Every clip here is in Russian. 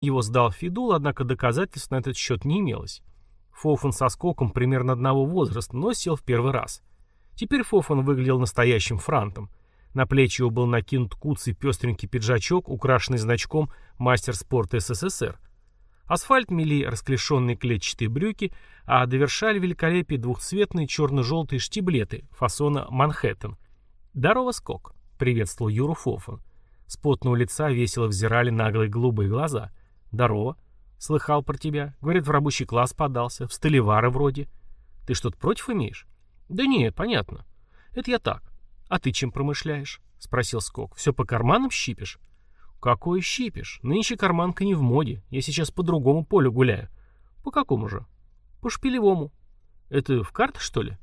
Его сдал Фидул, однако доказательств на этот счет не имелось. Фофан со скоком примерно одного возраста, но сел в первый раз. Теперь Фофан выглядел настоящим франтом. На плечи его был накинут куцый пестренький пиджачок, украшенный значком «Мастер спорта СССР». Асфальт мели расклешенные клетчатые брюки, а довершали великолепие двухцветные черно-желтые штиблеты фасона «Манхэттен». «Здорово, скок!» — приветствовал Юру Фофан. С потного лица весело взирали наглые голубые глаза. «Здорово!» «Слыхал про тебя. Говорят, в рабочий класс подался. В столевары вроде. Ты что-то против имеешь?» «Да нет, понятно. Это я так. А ты чем промышляешь?» — спросил Скок. «Все по карманам щипишь?» «Какой щипишь? Нынче карманка не в моде. Я сейчас по другому полю гуляю». «По какому же?» «По шпилевому». «Это в карты, что ли?»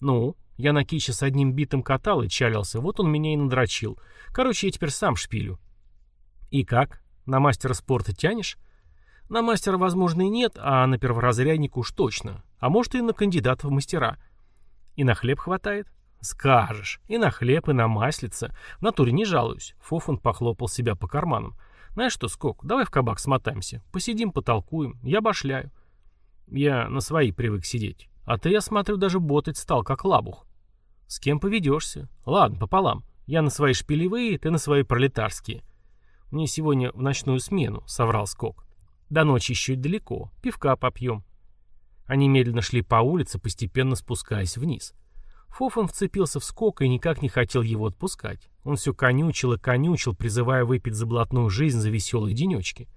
«Ну, я на киче с одним битым катал и чалился. Вот он меня и надрочил. Короче, я теперь сам шпилю». «И как? На мастера спорта тянешь?» «На мастера, возможно, и нет, а на перворазрядника уж точно. А может, и на кандидата в мастера». «И на хлеб хватает?» «Скажешь. И на хлеб, и на маслице. В натуре не жалуюсь». Фофан похлопал себя по карманам. «Знаешь что, Скок, давай в кабак смотаемся. Посидим, потолкуем. Я башляю». «Я на свои привык сидеть. А ты, я смотрю, даже ботать стал, как лабух». «С кем поведешься? Ладно, пополам. Я на свои шпилевые, ты на свои пролетарские». «Мне сегодня в ночную смену», — соврал Скок. «До ночи еще далеко. Пивка попьем». Они медленно шли по улице, постепенно спускаясь вниз. Фофан вцепился в скок и никак не хотел его отпускать. Он все конючил и конючил, призывая выпить за блатную жизнь за веселые денечки.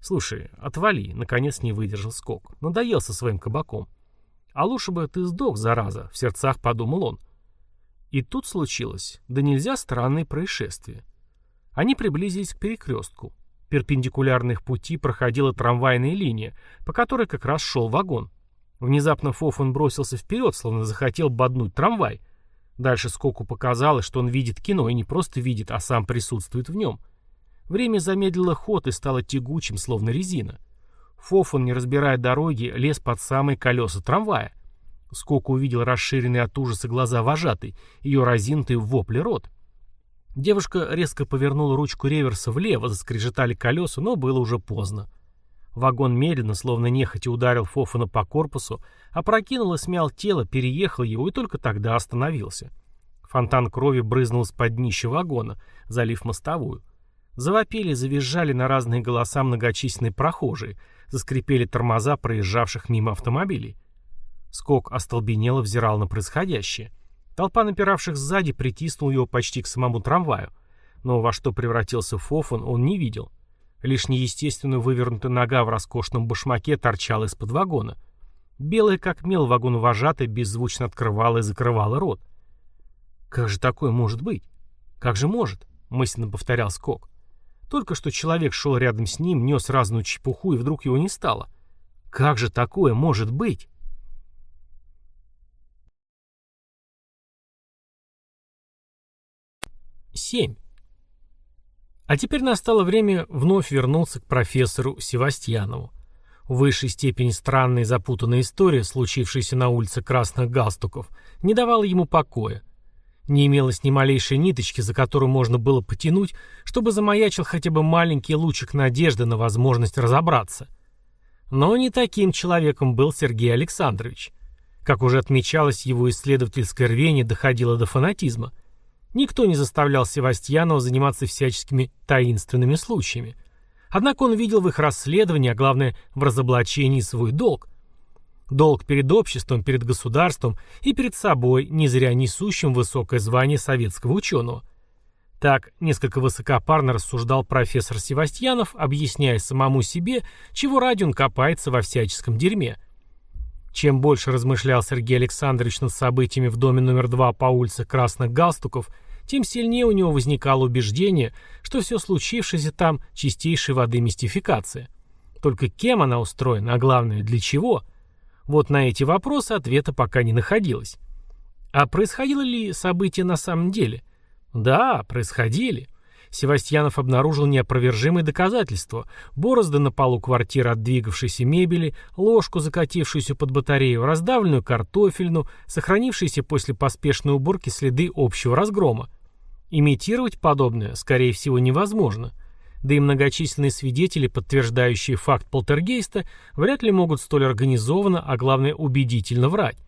«Слушай, отвали», — наконец не выдержал скок. Надоел со своим кабаком. «А лучше бы ты сдох, зараза», — в сердцах подумал он. И тут случилось, да нельзя, странное происшествие. Они приблизились к перекрестку. Перпендикулярных пути проходила трамвайная линия, по которой как раз шел вагон. Внезапно Фофан бросился вперед, словно захотел боднуть трамвай. Дальше Скоку показалось, что он видит кино, и не просто видит, а сам присутствует в нем. Время замедлило ход и стало тягучим, словно резина. Фофан, не разбирая дороги, лез под самые колеса трамвая. Скоку увидел расширенные от ужаса глаза вожатой, ее разинутый в вопле рот. Девушка резко повернула ручку реверса влево, заскрежетали колеса, но было уже поздно. Вагон медленно, словно нехотя ударил Фофана по корпусу, опрокинул и смял тело, переехал его и только тогда остановился. Фонтан крови брызнул с-под днища вагона, залив мостовую. Завопили, завизжали на разные голоса многочисленные прохожие, заскрипели тормоза проезжавших мимо автомобилей. Скок остолбенело взирал на происходящее. Толпа напиравших сзади притиснула его почти к самому трамваю. Но во что превратился Фофан, он не видел. Лишь неестественно вывернутая нога в роскошном башмаке торчала из-под вагона. Белая как мел вагон вожатый беззвучно открывала и закрывала рот. «Как же такое может быть? Как же может?» — мысленно повторял Скок. Только что человек шел рядом с ним, нес разную чепуху, и вдруг его не стало. «Как же такое может быть?» Семь. А теперь настало время вновь вернуться к профессору Севастьянову. В высшей степени странная и запутанная история, случившаяся на улице Красных Галстуков, не давала ему покоя. Не имелось ни малейшей ниточки, за которую можно было потянуть, чтобы замаячил хотя бы маленький лучик надежды на возможность разобраться. Но не таким человеком был Сергей Александрович. Как уже отмечалось, его исследовательское рвение доходило до фанатизма – Никто не заставлял Севастьянова заниматься всяческими таинственными случаями. Однако он видел в их расследовании, а главное в разоблачении свой долг. Долг перед обществом, перед государством и перед собой, не зря несущим высокое звание советского ученого. Так несколько высокопарно рассуждал профессор Севастьянов, объясняя самому себе, чего ради он копается во всяческом дерьме – чем больше размышлял Сергей Александрович над событиями в доме номер два по улице Красных Галстуков, тем сильнее у него возникало убеждение, что все случившееся там – чистейшей воды мистификация. Только кем она устроена, а главное, для чего? Вот на эти вопросы ответа пока не находилось. А происходило ли события на самом деле? Да, происходили. Севастьянов обнаружил неопровержимые доказательства. Борозды на полу квартиры от двигавшейся мебели, ложку, закатившуюся под батарею, раздавленную картофельну, сохранившиеся после поспешной уборки следы общего разгрома. Имитировать подобное, скорее всего, невозможно. Да и многочисленные свидетели, подтверждающие факт полтергейста, вряд ли могут столь организованно, а главное убедительно врать.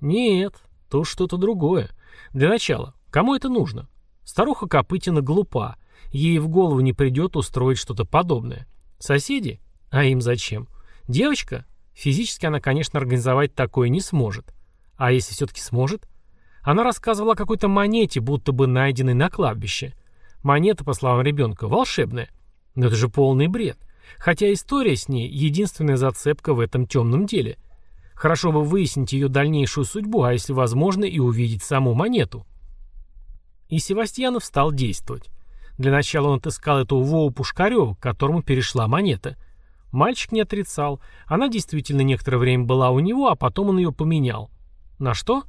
Нет, то что-то другое. Для начала, кому это нужно? Старуха Копытина глупа. Ей в голову не придет устроить что-то подобное. Соседи? А им зачем? Девочка? Физически она, конечно, организовать такое не сможет. А если все-таки сможет? Она рассказывала о какой-то монете, будто бы найденной на кладбище. Монета, по словам ребенка, волшебная. Но это же полный бред. Хотя история с ней — единственная зацепка в этом темном деле. Хорошо бы выяснить ее дальнейшую судьбу, а если возможно, и увидеть саму монету. И Севастьянов стал действовать. Для начала он отыскал эту Вову Пушкарева, к которому перешла монета. Мальчик не отрицал. Она действительно некоторое время была у него, а потом он ее поменял. На что?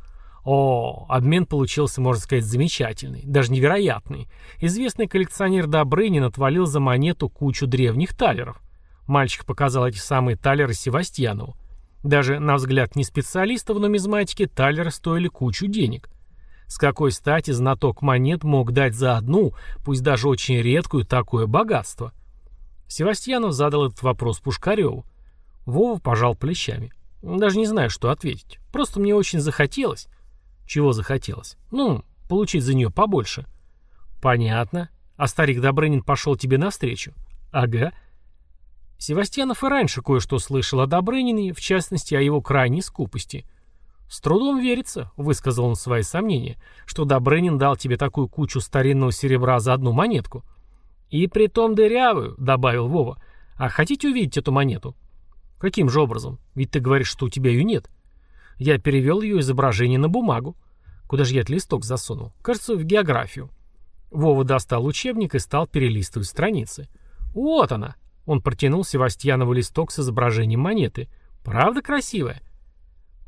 О, обмен получился, можно сказать, замечательный, даже невероятный. Известный коллекционер Добрынин отвалил за монету кучу древних талеров. Мальчик показал эти самые талеры Севастьянову. Даже, на взгляд не специалиста в нумизматике, талеры стоили кучу денег. С какой стати знаток монет мог дать за одну, пусть даже очень редкую, такое богатство? Севастьянов задал этот вопрос Пушкареву. Вова пожал плечами. Даже не знаю, что ответить. Просто мне очень захотелось. Чего захотелось? Ну, получить за нее побольше. Понятно. А старик Добрынин пошел тебе навстречу? Ага. Севастьянов и раньше кое-что слышал о Добрынине, в частности, о его крайней скупости. «С трудом верится», — высказал он свои сомнения, «что Добрынин дал тебе такую кучу старинного серебра за одну монетку». «И притом дырявую», — добавил Вова. «А хотите увидеть эту монету?» «Каким же образом? Ведь ты говоришь, что у тебя ее нет». Я перевел ее изображение на бумагу. Куда же я этот листок засунул? Кажется, в географию. Вова достал учебник и стал перелистывать страницы. Вот она. Он протянул Севастьянову листок с изображением монеты. Правда красивая?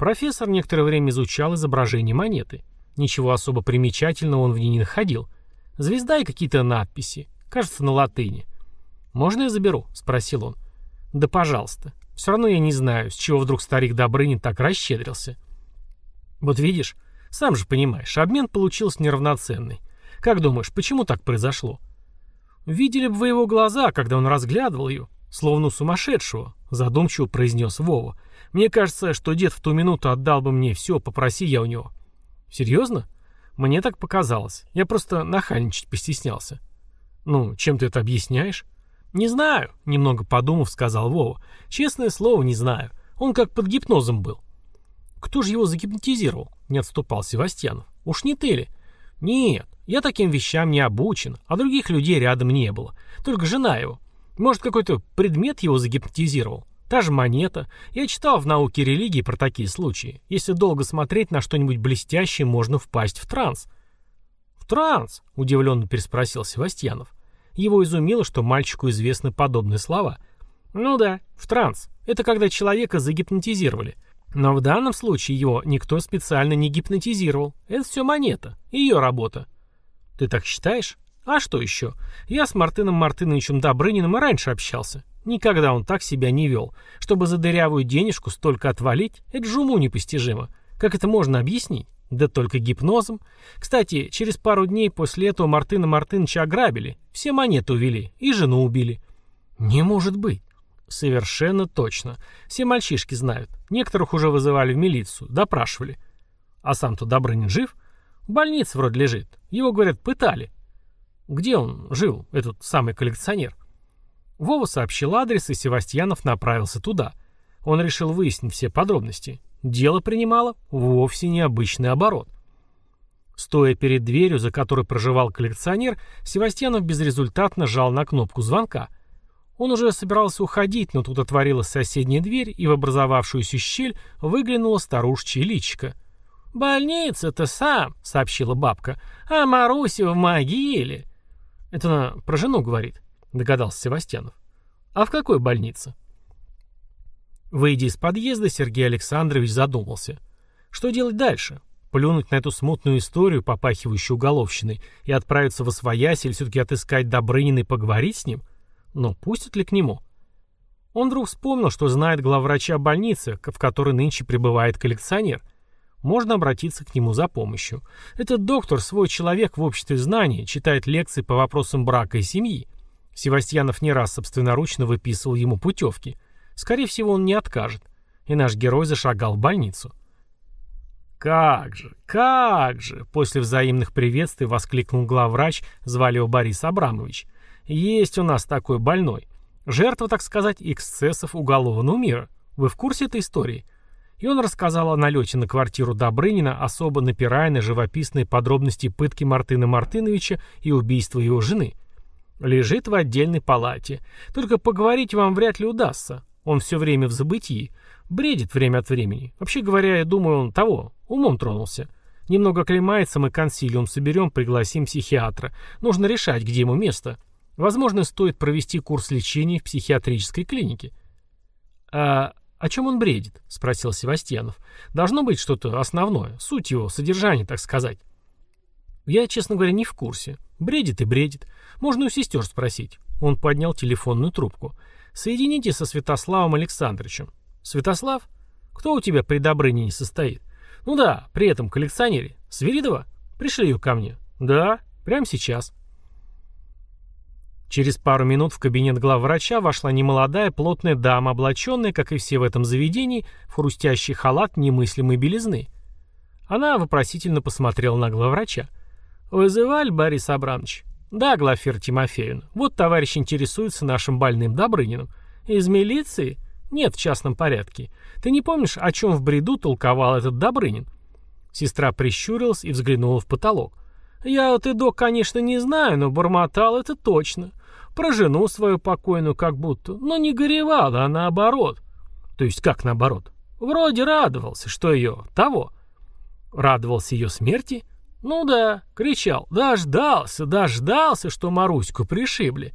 Профессор некоторое время изучал изображение монеты. Ничего особо примечательного он в ней не находил. Звезда и какие-то надписи. Кажется, на латыни. «Можно я заберу?» — спросил он. «Да пожалуйста. Все равно я не знаю, с чего вдруг старик Добрынин так расщедрился. Вот видишь, сам же понимаешь, обмен получился неравноценный. Как думаешь, почему так произошло? Видели бы вы его глаза, когда он разглядывал ее, словно сумасшедшего, задумчиво произнес Вова. Мне кажется, что дед в ту минуту отдал бы мне все, попроси я у него. Серьезно? Мне так показалось. Я просто нахальничать постеснялся. Ну, чем ты это объясняешь? «Не знаю», — немного подумав, сказал Вова. «Честное слово, не знаю. Он как под гипнозом был». «Кто же его загипнотизировал?» — не отступал Севастьянов. «Уж не ты ли?» «Нет, я таким вещам не обучен, а других людей рядом не было. Только жена его. Может, какой-то предмет его загипнотизировал? Та же монета. Я читал в науке религии про такие случаи. Если долго смотреть на что-нибудь блестящее, можно впасть в транс». «В транс?» — удивленно переспросил Севастьянов. Его изумило, что мальчику известны подобные слова. Ну да, в транс. Это когда человека загипнотизировали. Но в данном случае его никто специально не гипнотизировал. Это все монета. Ее работа. Ты так считаешь? А что еще? Я с Мартыном Мартыновичем Добрыниным и раньше общался. Никогда он так себя не вел. Чтобы за дырявую денежку столько отвалить, это же уму непостижимо. Как это можно объяснить? Да только гипнозом. Кстати, через пару дней после этого Мартына Мартыныча ограбили. Все монеты увели. И жену убили. Не может быть. Совершенно точно. Все мальчишки знают. Некоторых уже вызывали в милицию. Допрашивали. А сам-то Добрынин жив? В больнице вроде лежит. Его, говорят, пытали. Где он жил, этот самый коллекционер? Вова сообщил адрес, и Севастьянов направился туда. Он решил выяснить все подробности. Дело принимало вовсе необычный оборот. Стоя перед дверью, за которой проживал коллекционер, Севастьянов безрезультатно жал на кнопку звонка. Он уже собирался уходить, но тут отворилась соседняя дверь, и в образовавшуюся щель выглянула старушечья личико. «Больница-то сам», — сообщила бабка, — «а Маруся в могиле». «Это она про жену говорит», — догадался Севастьянов. «А в какой больнице?» Выйдя из подъезда, Сергей Александрович задумался. Что делать дальше? Плюнуть на эту смутную историю, попахивающую уголовщиной, и отправиться в Освоясь или все-таки отыскать Добрынина и поговорить с ним? Но пустят ли к нему? Он вдруг вспомнил, что знает главврача больницы, в которой нынче пребывает коллекционер. Можно обратиться к нему за помощью. Этот доктор свой человек в обществе знаний, читает лекции по вопросам брака и семьи. Севастьянов не раз собственноручно выписывал ему путевки. Скорее всего, он не откажет. И наш герой зашагал в больницу. «Как же, как же!» После взаимных приветствий воскликнул главврач, звали его Борис Абрамович. «Есть у нас такой больной. Жертва, так сказать, эксцессов уголовного мира. Вы в курсе этой истории?» И он рассказал о налете на квартиру Добрынина, особо напирая на живописные подробности пытки Мартына Мартыновича и убийства его жены. Лежит в отдельной палате. Только поговорить вам вряд ли удастся. Он все время в забытии. Бредит время от времени. Вообще говоря, я думаю, он того, умом тронулся. Немного клемается, мы консилиум соберем, пригласим психиатра. Нужно решать, где ему место. Возможно, стоит провести курс лечения в психиатрической клинике. А «О чем он бредит?» — спросил Севастьянов. «Должно быть что-то основное, суть его, содержание, так сказать». «Я, честно говоря, не в курсе. Бредит и бредит. Можно у сестер спросить». Он поднял телефонную трубку. «Соедините со Святославом Александровичем». «Святослав? Кто у тебя при Добрынине состоит?» «Ну да, при этом коллекционере. Свиридова? Пришли ее ко мне». «Да, прямо сейчас». Через пару минут в кабинет главврача вошла немолодая плотная дама, облаченная, как и все в этом заведении, в хрустящий халат немыслимой белизны. Она вопросительно посмотрела на главврача. «Вызывали, Борис Абрамович?» «Да, Глафира Тимофеевна. Вот товарищ интересуется нашим больным Добрыниным. Из милиции?» «Нет, в частном порядке. Ты не помнишь, о чем в бреду толковал этот Добрынин?» Сестра прищурилась и взглянула в потолок. «Я вот и док, конечно, не знаю, но бормотал это точно. Про жену свою покойную как будто. Но не горевал, а наоборот. То есть как наоборот? Вроде радовался, что ее того. Радовался ее смерти? Ну да, кричал. Дождался, дождался, что Маруську пришибли.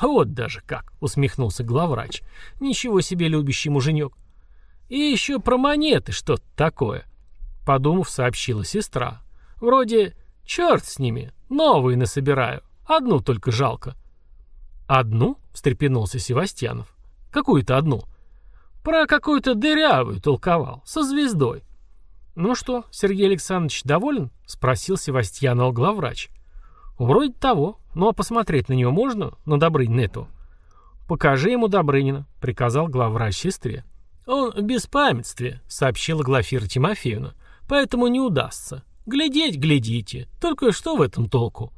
Вот даже как, усмехнулся главврач. Ничего себе любящий муженек. И еще про монеты что-то такое. Подумав, сообщила сестра. Вроде, черт с ними, новые насобираю. Одну только жалко. «Одну?» — встрепенулся Севастьянов. «Какую-то одну?» «Про какую-то дырявую толковал, со звездой». «Ну что, Сергей Александрович доволен?» — спросил Севастьянов главврач. «Вроде того. Ну а посмотреть на него можно? На Добрынина эту?» «Покажи ему Добрынина», — приказал главврач сестре. «Он в беспамятстве», — сообщила Глафира Тимофеевна. «Поэтому не удастся. Глядеть глядите. Только что в этом толку?»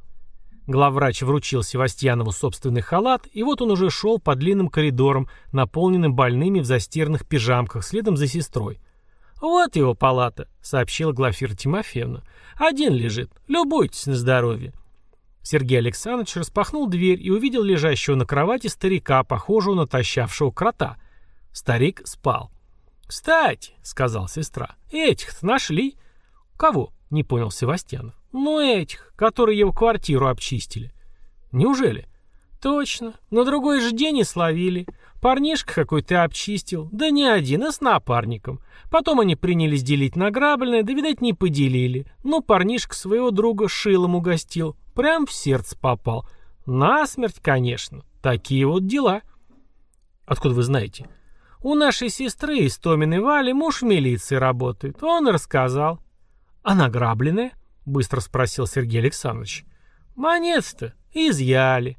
Главврач вручил Севастьянову собственный халат, и вот он уже шел по длинным коридорам, наполненным больными в застиранных пижамках, следом за сестрой. «Вот его палата», — сообщила Глафира Тимофеевна. «Один лежит. Любуйтесь на здоровье». Сергей Александрович распахнул дверь и увидел лежащего на кровати старика, похожего на тащавшего крота. Старик спал. «Кстати», — сказал сестра, — «этих-то нашли». «Кого?» — не понял Севастьянов. Ну, этих, которые его квартиру обчистили. Неужели? Точно. На другой же день и словили. Парнишка какой-то обчистил. Да не один, а с напарником. Потом они принялись делить награбленное, да, видать, не поделили. Ну, парнишка своего друга шилом угостил. Прям в сердце попал. Насмерть, конечно. Такие вот дела. Откуда вы знаете? У нашей сестры из Томиной Вали муж в милиции работает. Он рассказал. А награбленное? — быстро спросил Сергей Александрович. «Монет-то изъяли».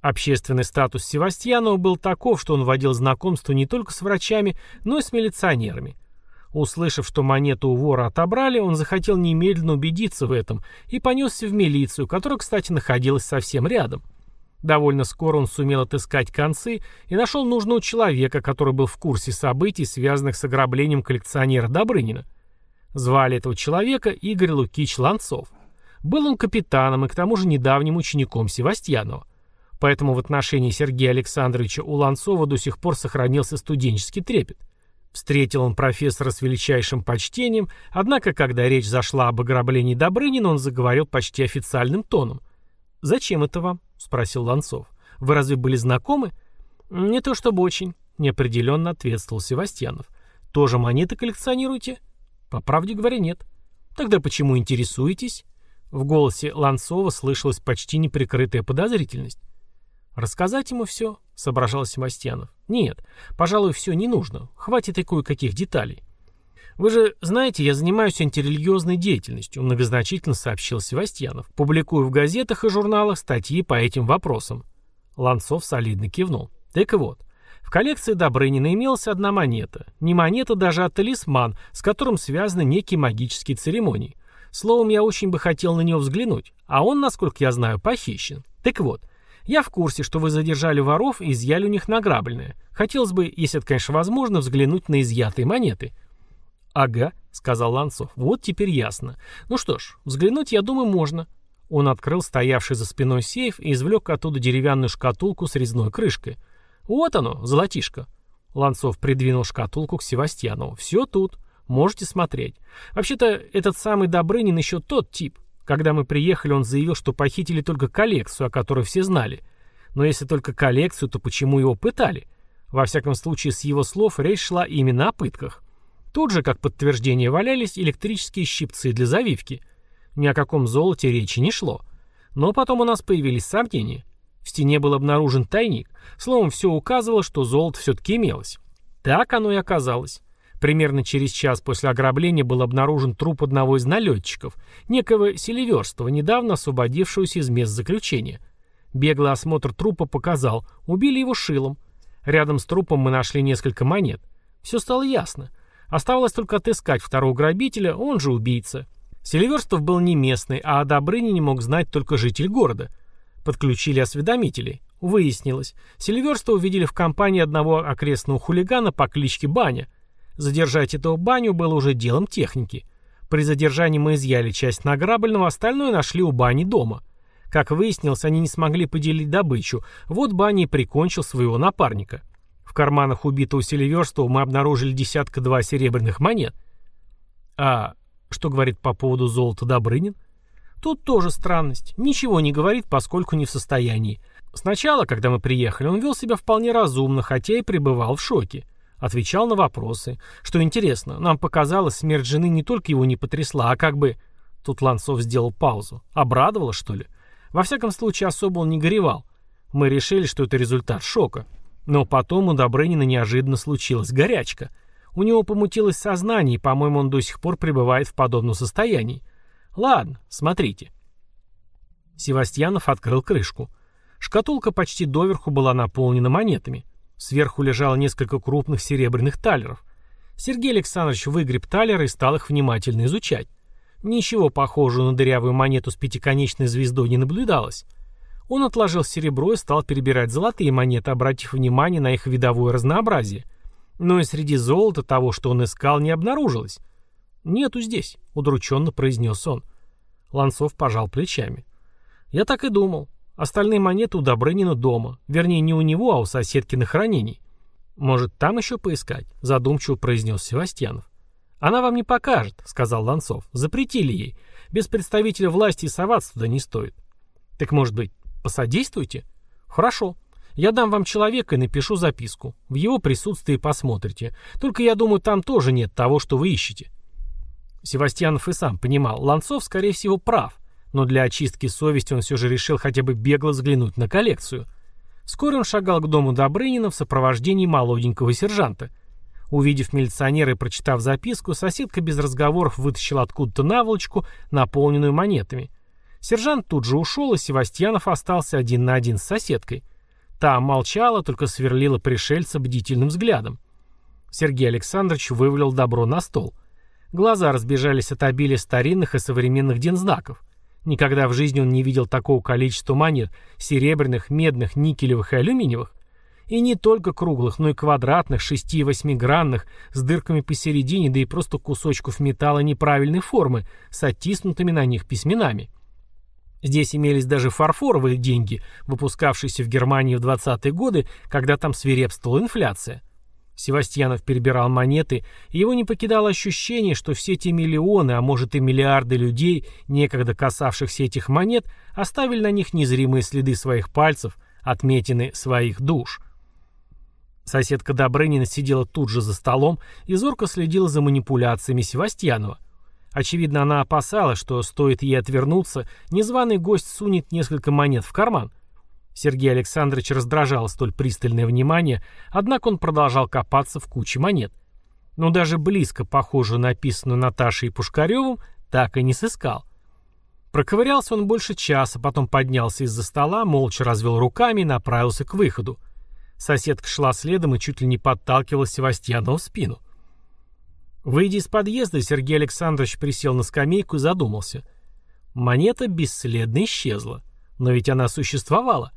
Общественный статус Севастьянова был таков, что он водил знакомство не только с врачами, но и с милиционерами. Услышав, что монету у вора отобрали, он захотел немедленно убедиться в этом и понесся в милицию, которая, кстати, находилась совсем рядом. Довольно скоро он сумел отыскать концы и нашел нужного человека, который был в курсе событий, связанных с ограблением коллекционера Добрынина. Звали этого человека Игорь Лукич Ланцов. Был он капитаном и к тому же недавним учеником Севастьянова. Поэтому в отношении Сергея Александровича у Ланцова до сих пор сохранился студенческий трепет. Встретил он профессора с величайшим почтением, однако, когда речь зашла об ограблении Добрынина, он заговорил почти официальным тоном. «Зачем это вам?» — спросил Ланцов. «Вы разве были знакомы?» «Не то чтобы очень», — неопределенно ответствовал Севастьянов. «Тоже монеты коллекционируете?» По правде говоря, нет. Тогда почему интересуетесь? В голосе Ланцова слышалась почти неприкрытая подозрительность. «Рассказать ему все?» — соображал Севастьянов. «Нет, пожалуй, все не нужно. Хватит и кое-каких деталей». «Вы же знаете, я занимаюсь антирелигиозной деятельностью», — многозначительно сообщил Севастьянов. «Публикую в газетах и журналах статьи по этим вопросам». Ланцов солидно кивнул. Так вот, в коллекции Добрынина имелась одна монета. Не монета даже, а талисман, с которым связаны некие магические церемонии. Словом, я очень бы хотел на него взглянуть, а он, насколько я знаю, похищен. Так вот, я в курсе, что вы задержали воров и изъяли у них награбленное. Хотелось бы, если это, конечно, возможно, взглянуть на изъятые монеты. «Ага», — сказал Ланцов, — «вот теперь ясно. Ну что ж, взглянуть, я думаю, можно». Он открыл стоявший за спиной сейф и извлек оттуда деревянную шкатулку с резной крышкой. «Вот оно, золотишко». Ланцов придвинул шкатулку к Севастьянову. «Все тут. Можете смотреть. Вообще-то, этот самый Добрынин еще тот тип. Когда мы приехали, он заявил, что похитили только коллекцию, о которой все знали. Но если только коллекцию, то почему его пытали? Во всяком случае, с его слов речь шла именно о пытках. Тут же, как подтверждение, валялись электрические щипцы для завивки. Ни о каком золоте речи не шло. Но потом у нас появились сомнения. В стене был обнаружен тайник. Словом, все указывало, что золото все-таки имелось. Так оно и оказалось. Примерно через час после ограбления был обнаружен труп одного из налетчиков, некого Селиверстова, недавно освободившегося из мест заключения. Беглый осмотр трупа показал, убили его шилом. Рядом с трупом мы нашли несколько монет. Все стало ясно. Оставалось только отыскать второго грабителя, он же убийца. Селиверстов был не местный, а о Добрыне не мог знать только житель города. Подключили осведомителей. Выяснилось, Селиверстова увидели в компании одного окрестного хулигана по кличке Баня – Задержать этого баню было уже делом техники. При задержании мы изъяли часть награбленного, остальное нашли у бани дома. Как выяснилось, они не смогли поделить добычу. Вот Баня и прикончил своего напарника. В карманах убитого Селиверстова мы обнаружили десятка-два серебряных монет. А что говорит по поводу золота Добрынин? Тут тоже странность. Ничего не говорит, поскольку не в состоянии. Сначала, когда мы приехали, он вел себя вполне разумно, хотя и пребывал в шоке. Отвечал на вопросы. Что интересно, нам показалось, смерть жены не только его не потрясла, а как бы... Тут Ланцов сделал паузу. Обрадовало, что ли? Во всяком случае, особо он не горевал. Мы решили, что это результат шока. Но потом у Добрынина неожиданно случилась горячка. У него помутилось сознание, и, по-моему, он до сих пор пребывает в подобном состоянии. Ладно, смотрите. Севастьянов открыл крышку. Шкатулка почти доверху была наполнена монетами. Сверху лежало несколько крупных серебряных талеров. Сергей Александрович выгреб талеры и стал их внимательно изучать. Ничего похожего на дырявую монету с пятиконечной звездой не наблюдалось. Он отложил серебро и стал перебирать золотые монеты, обратив внимание на их видовое разнообразие. Но и среди золота того, что он искал, не обнаружилось. «Нету здесь», — удрученно произнес он. Ланцов пожал плечами. «Я так и думал. Остальные монеты у Добрынина дома. Вернее, не у него, а у соседки на хранении. Может, там еще поискать? Задумчиво произнес Севастьянов. Она вам не покажет, сказал Ланцов. Запретили ей. Без представителя власти и соваться туда не стоит. Так, может быть, посодействуйте? Хорошо. Я дам вам человека и напишу записку. В его присутствии посмотрите. Только я думаю, там тоже нет того, что вы ищете. Севастьянов и сам понимал, Ланцов, скорее всего, прав но для очистки совести он все же решил хотя бы бегло взглянуть на коллекцию. Скоро он шагал к дому Добрынина в сопровождении молоденького сержанта. Увидев милиционера и прочитав записку, соседка без разговоров вытащила откуда-то наволочку, наполненную монетами. Сержант тут же ушел, и Севастьянов остался один на один с соседкой. Та молчала, только сверлила пришельца бдительным взглядом. Сергей Александрович вывалил добро на стол. Глаза разбежались от обилия старинных и современных дензнаков. Никогда в жизни он не видел такого количества монет – серебряных, медных, никелевых и алюминиевых. И не только круглых, но и квадратных, шести- и восьмигранных, с дырками посередине, да и просто кусочков металла неправильной формы, с оттиснутыми на них письменами. Здесь имелись даже фарфоровые деньги, выпускавшиеся в Германии в 20-е годы, когда там свирепствовала инфляция. Севастьянов перебирал монеты, и его не покидало ощущение, что все те миллионы, а может и миллиарды людей, некогда касавшихся этих монет, оставили на них незримые следы своих пальцев, отметины своих душ. Соседка Добрынина сидела тут же за столом и зорко следила за манипуляциями Севастьянова. Очевидно, она опасалась, что стоит ей отвернуться, незваный гость сунет несколько монет в карман – Сергей Александрович раздражал столь пристальное внимание, однако он продолжал копаться в куче монет. Но даже близко похожую написанную Наташей и Пушкаревым так и не сыскал. Проковырялся он больше часа, потом поднялся из-за стола, молча развел руками и направился к выходу. Соседка шла следом и чуть ли не подталкивала Севастьянова в спину. Выйдя из подъезда, Сергей Александрович присел на скамейку и задумался. Монета бесследно исчезла. Но ведь она существовала.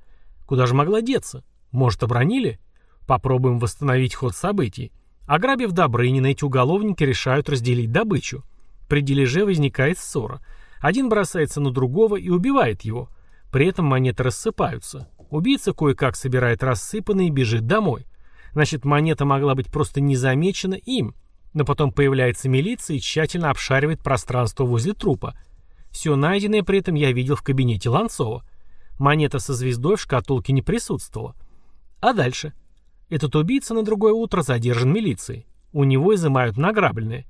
Куда же могла деться? Может, обронили? Попробуем восстановить ход событий. Ограбив Добрынина, эти уголовники решают разделить добычу. При дележе возникает ссора. Один бросается на другого и убивает его. При этом монеты рассыпаются. Убийца кое-как собирает рассыпанные и бежит домой. Значит, монета могла быть просто не замечена им. Но потом появляется милиция и тщательно обшаривает пространство возле трупа. Все найденное при этом я видел в кабинете Ланцова. Монета со звездой в шкатулке не присутствовала. А дальше? Этот убийца на другое утро задержан милицией. У него изымают награбленное.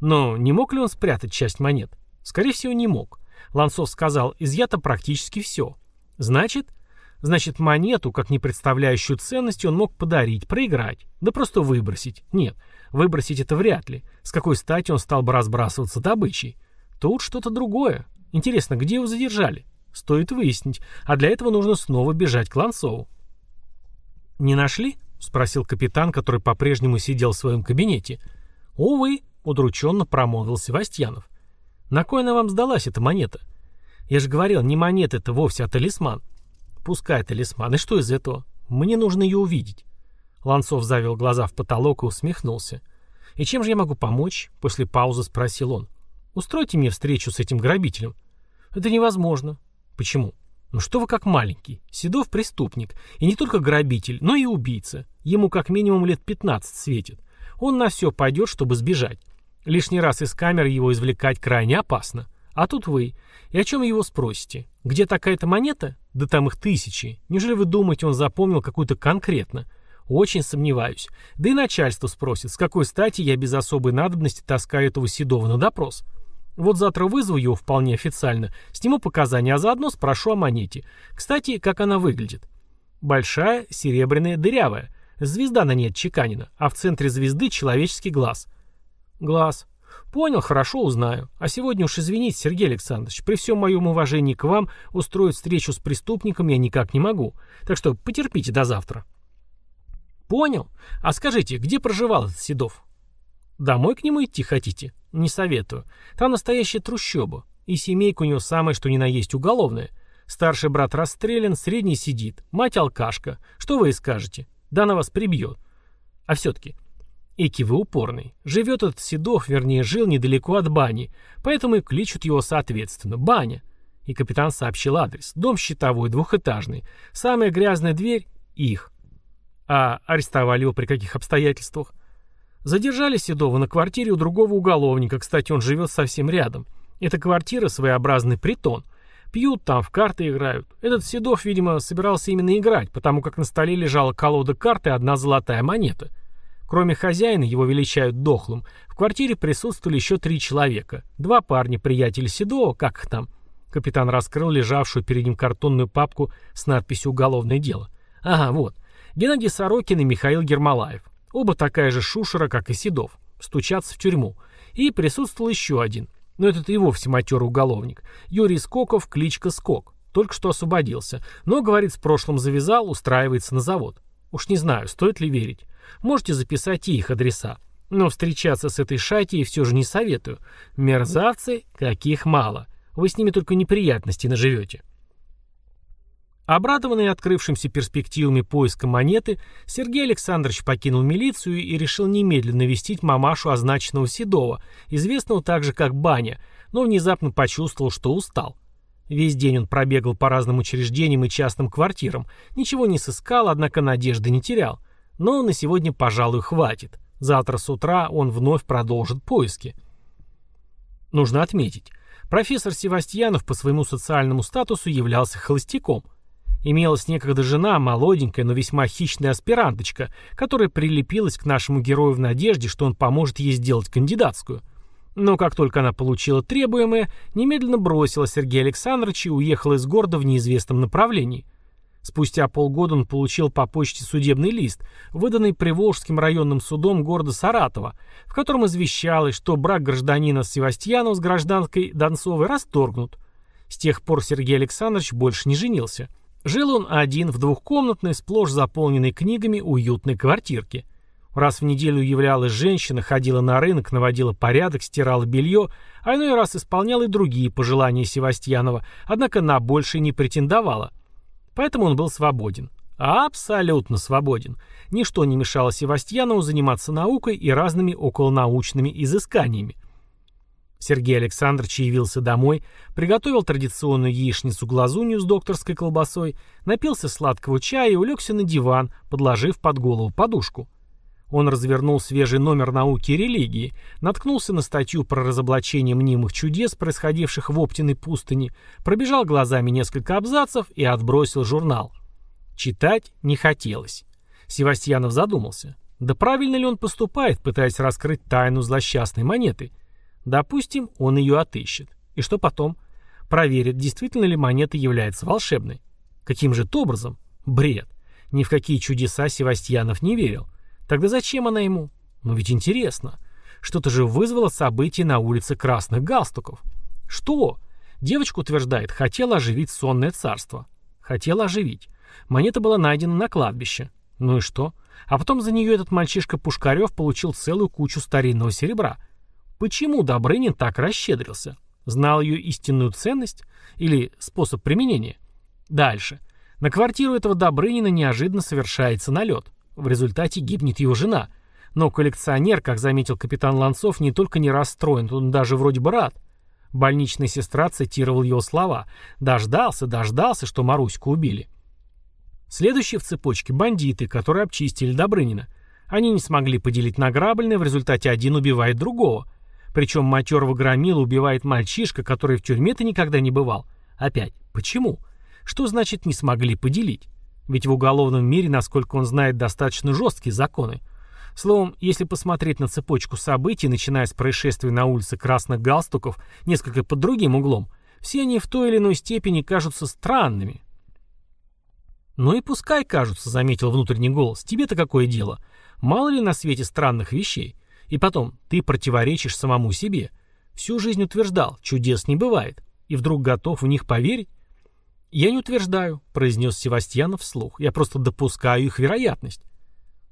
Но не мог ли он спрятать часть монет? Скорее всего, не мог. Ланцов сказал, изъято практически все. Значит, значит монету, как не представляющую ценности, он мог подарить, проиграть. Да просто выбросить. Нет, выбросить это вряд ли. С какой стати он стал бы разбрасываться добычей? Тут что-то другое. Интересно, где его задержали? Стоит выяснить. А для этого нужно снова бежать к Ланцову. «Не нашли?» — спросил капитан, который по-прежнему сидел в своем кабинете. «Увы», — удрученно промолвил Севастьянов. «На кой она вам сдалась, эта монета?» «Я же говорил, не монета это вовсе, а талисман». «Пускай талисман. И что из этого? Мне нужно ее увидеть». Ланцов завел глаза в потолок и усмехнулся. «И чем же я могу помочь?» — после паузы спросил он. «Устройте мне встречу с этим грабителем». «Это невозможно». «Почему?» «Ну что вы как маленький? Седов преступник. И не только грабитель, но и убийца. Ему как минимум лет 15 светит. Он на все пойдет, чтобы сбежать. Лишний раз из камеры его извлекать крайне опасно. А тут вы. И о чем его спросите? Где такая-то монета? Да там их тысячи. Неужели вы думаете, он запомнил какую-то конкретно? Очень сомневаюсь. Да и начальство спросит, с какой стати я без особой надобности таскаю этого Седова на допрос. Вот завтра вызову его вполне официально, сниму показания, а заодно спрошу о монете. Кстати, как она выглядит? Большая, серебряная, дырявая. Звезда на ней отчеканена, а в центре звезды человеческий глаз – Глаз. Понял, хорошо узнаю. А сегодня уж извините, Сергей Александрович, при всем моем уважении к вам устроить встречу с преступником я никак не могу. Так что потерпите до завтра. Понял. А скажите, где проживал этот Седов? Домой к нему идти хотите? Не советую. Там настоящая трущоба. И семейка у него самая, что ни на есть уголовная. Старший брат расстрелян, средний сидит. Мать алкашка. Что вы и скажете? Да она вас прибьет. А все-таки, Эки вы упорный. Живет этот Седов, вернее, жил недалеко от бани, поэтому и кличут его соответственно. Баня. И капитан сообщил адрес. Дом щитовой, двухэтажный. Самая грязная дверь — их. А арестовали его при каких обстоятельствах? Задержали Седова на квартире у другого уголовника, кстати, он живет совсем рядом. Эта квартира — своеобразный притон. Пьют там, в карты играют. Этот Седов, видимо, собирался именно играть, потому как на столе лежала колода карт и одна золотая монета — Кроме хозяина, его величают дохлым, в квартире присутствовали еще три человека. Два парня, приятеля Седова, как их там. Капитан раскрыл лежавшую перед ним картонную папку с надписью «Уголовное дело». Ага, вот. Геннадий Сорокин и Михаил Гермолаев. Оба такая же шушера, как и Седов. Стучатся в тюрьму. И присутствовал еще один. Но этот и вовсе матерый уголовник. Юрий Скоков, кличка Скок. Только что освободился. Но, говорит, с прошлым завязал, устраивается на завод. Уж не знаю, стоит ли верить. Можете записать и их адреса. Но встречаться с этой шатией все же не советую. Мерзавцы, каких мало. Вы с ними только неприятности наживете. Обрадованный открывшимся перспективами поиска монеты, Сергей Александрович покинул милицию и решил немедленно навестить мамашу означенного Седова, известного также как Баня, но внезапно почувствовал, что устал. Весь день он пробегал по разным учреждениям и частным квартирам, ничего не сыскал, однако надежды не терял. Но на сегодня, пожалуй, хватит. Завтра с утра он вновь продолжит поиски. Нужно отметить, профессор Севастьянов по своему социальному статусу являлся холостяком. Имелась некогда жена, молоденькая, но весьма хищная аспиранточка, которая прилепилась к нашему герою в надежде, что он поможет ей сделать кандидатскую. Но как только она получила требуемое, немедленно бросила Сергея Александровича и уехала из города в неизвестном направлении – Спустя полгода он получил по почте судебный лист, выданный Приволжским районным судом города Саратова, в котором извещалось, что брак гражданина Севастьянова с гражданкой Донцовой расторгнут. С тех пор Сергей Александрович больше не женился. Жил он один в двухкомнатной, сплошь заполненной книгами уютной квартирке. Раз в неделю являлась женщина, ходила на рынок, наводила порядок, стирала белье, а иной раз исполняла и другие пожелания Севастьянова, однако на большее не претендовала. Поэтому он был свободен. Абсолютно свободен. Ничто не мешало Севастьянову заниматься наукой и разными околонаучными изысканиями. Сергей Александрович явился домой, приготовил традиционную яичницу-глазунью с докторской колбасой, напился сладкого чая и улегся на диван, подложив под голову подушку. Он развернул свежий номер науки и религии, наткнулся на статью про разоблачение мнимых чудес, происходивших в Оптиной пустыне, пробежал глазами несколько абзацев и отбросил журнал. Читать не хотелось. Севастьянов задумался. Да правильно ли он поступает, пытаясь раскрыть тайну злосчастной монеты? Допустим, он ее отыщет. И что потом? Проверит, действительно ли монета является волшебной. Каким же это образом? Бред. Ни в какие чудеса Севастьянов не верил. Тогда зачем она ему? Ну ведь интересно. Что-то же вызвало событие на улице красных галстуков. Что? Девочка утверждает, хотела оживить сонное царство. Хотела оживить. Монета была найдена на кладбище. Ну и что? А потом за нее этот мальчишка Пушкарев получил целую кучу старинного серебра – Почему Добрынин так расщедрился? Знал ее истинную ценность или способ применения? Дальше. На квартиру этого Добрынина неожиданно совершается налет. В результате гибнет его жена. Но коллекционер, как заметил капитан Ланцов, не только не расстроен, он даже вроде бы рад. Больничная сестра цитировал его слова. «Дождался, дождался, что Маруську убили». Следующие в цепочке – бандиты, которые обчистили Добрынина. Они не смогли поделить награбленное, в результате один убивает другого – причем матерого громила убивает мальчишка, который в тюрьме-то никогда не бывал. Опять, почему? Что значит не смогли поделить? Ведь в уголовном мире, насколько он знает, достаточно жесткие законы. Словом, если посмотреть на цепочку событий, начиная с происшествия на улице Красных Галстуков, несколько под другим углом, все они в той или иной степени кажутся странными. «Ну и пускай кажутся», — заметил внутренний голос. «Тебе-то какое дело? Мало ли на свете странных вещей. И потом, ты противоречишь самому себе. Всю жизнь утверждал, чудес не бывает. И вдруг готов в них поверить? «Я не утверждаю», — произнес Севастьянов вслух. «Я просто допускаю их вероятность».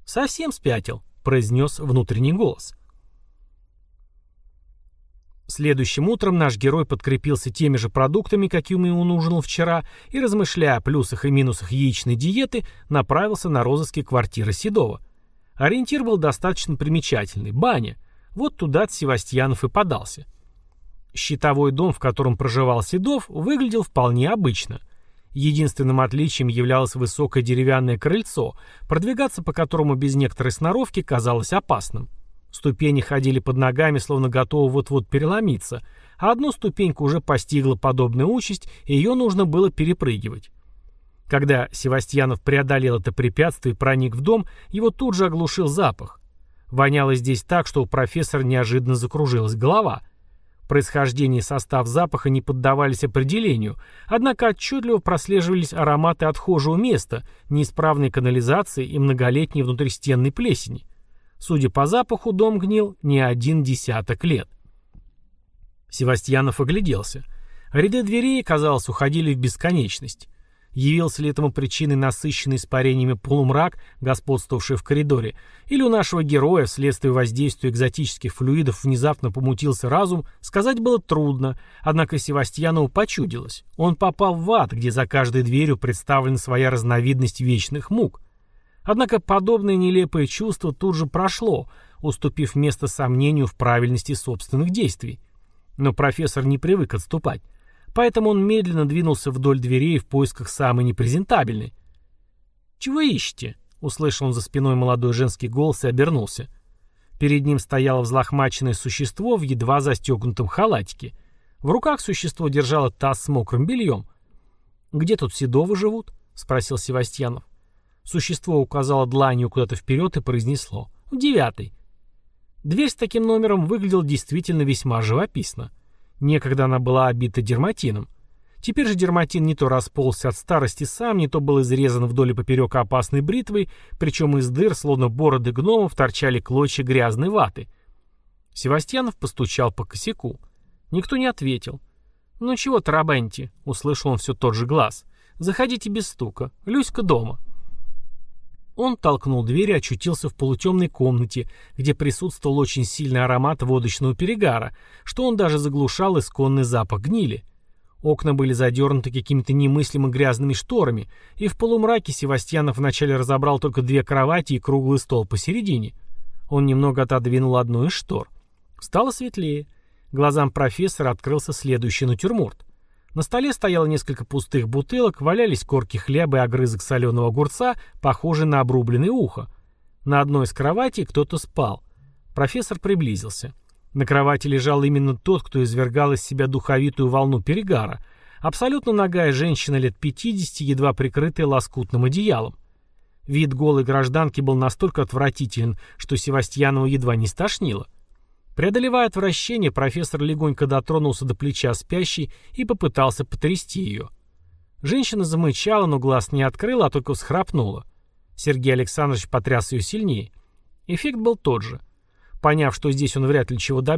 «Совсем спятил», — произнес внутренний голос. Следующим утром наш герой подкрепился теми же продуктами, какими он ужинал вчера, и, размышляя о плюсах и минусах яичной диеты, направился на розыски квартиры Седова. Ориентир был достаточно примечательный – баня. Вот туда Севастьянов и подался. Щитовой дом, в котором проживал Седов, выглядел вполне обычно. Единственным отличием являлось высокое деревянное крыльцо, продвигаться по которому без некоторой сноровки казалось опасным. Ступени ходили под ногами, словно готовы вот-вот переломиться, а одну ступеньку уже постигла подобная участь, и ее нужно было перепрыгивать. Когда Севастьянов преодолел это препятствие и проник в дом, его тут же оглушил запах. Воняло здесь так, что у профессора неожиданно закружилась голова. Происхождение и состав запаха не поддавались определению, однако отчетливо прослеживались ароматы отхожего места, неисправной канализации и многолетней внутристенной плесени. Судя по запаху, дом гнил не один десяток лет. Севастьянов огляделся. Ряды дверей, казалось, уходили в бесконечность. Явился ли этому причиной насыщенный испарениями полумрак, господствовавший в коридоре, или у нашего героя вследствие воздействия экзотических флюидов внезапно помутился разум, сказать было трудно, однако Севастьянову почудилось. Он попал в ад, где за каждой дверью представлена своя разновидность вечных мук. Однако подобное нелепое чувство тут же прошло, уступив место сомнению в правильности собственных действий. Но профессор не привык отступать. Поэтому он медленно двинулся вдоль дверей в поисках самой непрезентабельной. «Чего ищете?» — услышал он за спиной молодой женский голос и обернулся. Перед ним стояло взлохмаченное существо в едва застегнутом халатике. В руках существо держало таз с мокрым бельем. «Где тут Седовы живут?» — спросил Севастьянов. Существо указало дланью куда-то вперед и произнесло. «В девятый». Дверь с таким номером выглядела действительно весьма живописно. Некогда она была обита дерматином. Теперь же дерматин не то расползся от старости сам, не то был изрезан вдоль и поперек опасной бритвой, причем из дыр, словно бороды гномов, торчали клочья грязной ваты. Севастьянов постучал по косяку. Никто не ответил. «Ну чего тарабаньте?» — услышал он все тот же глаз. «Заходите без стука. Люська дома». Он толкнул дверь и очутился в полутемной комнате, где присутствовал очень сильный аромат водочного перегара, что он даже заглушал исконный запах гнили. Окна были задернуты какими-то немыслимо грязными шторами, и в полумраке Севастьянов вначале разобрал только две кровати и круглый стол посередине. Он немного отодвинул одну из штор. Стало светлее. Глазам профессора открылся следующий натюрморт. На столе стояло несколько пустых бутылок, валялись корки хлеба и огрызок соленого огурца, похожий на обрубленное ухо. На одной из кроватей кто-то спал. Профессор приблизился. На кровати лежал именно тот, кто извергал из себя духовитую волну перегара. Абсолютно нагая женщина лет 50, едва прикрытая лоскутным одеялом. Вид голой гражданки был настолько отвратителен, что Севастьянова едва не стошнило. Преодолевая отвращение, профессор легонько дотронулся до плеча спящей и попытался потрясти ее. Женщина замычала, но глаз не открыла, а только всхрапнула. Сергей Александрович потряс ее сильнее. Эффект был тот же. Поняв, что здесь он вряд ли чего добьется,